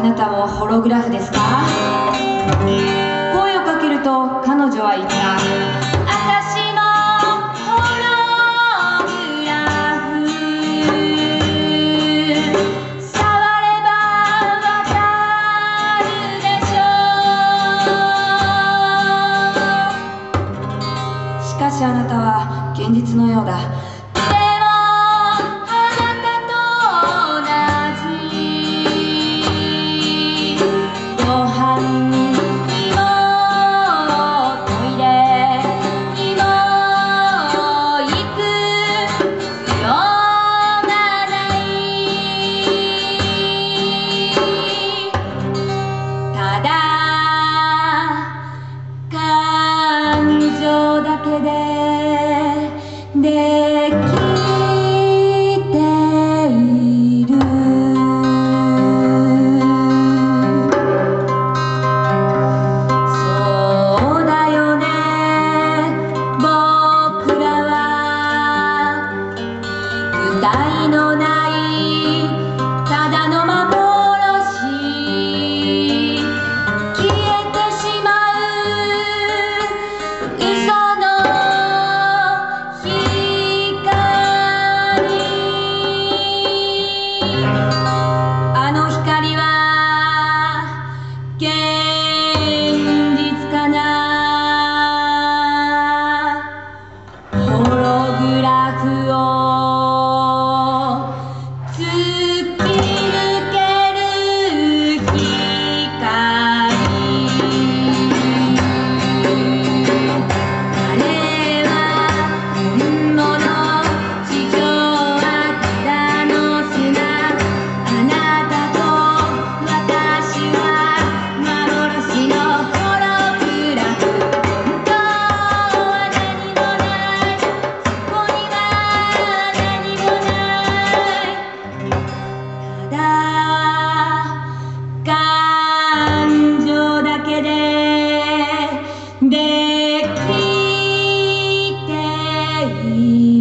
あなたもホログラフですか？声をかけると彼女は言ったしかしあなたは現実のようだ。Jackie.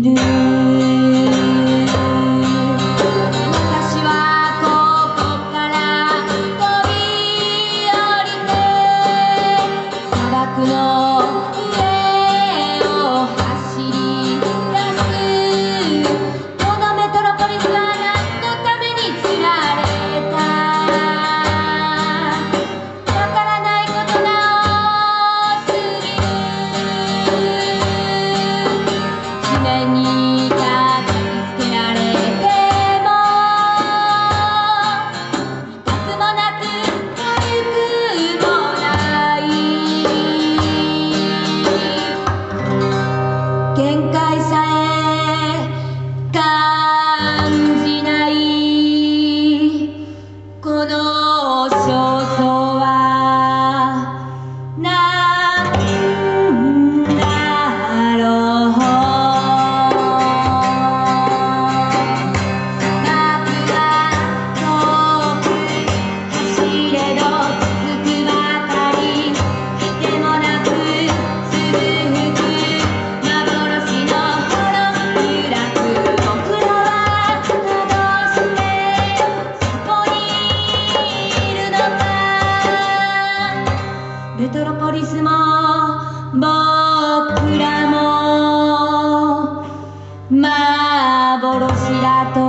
do. conducirá todo.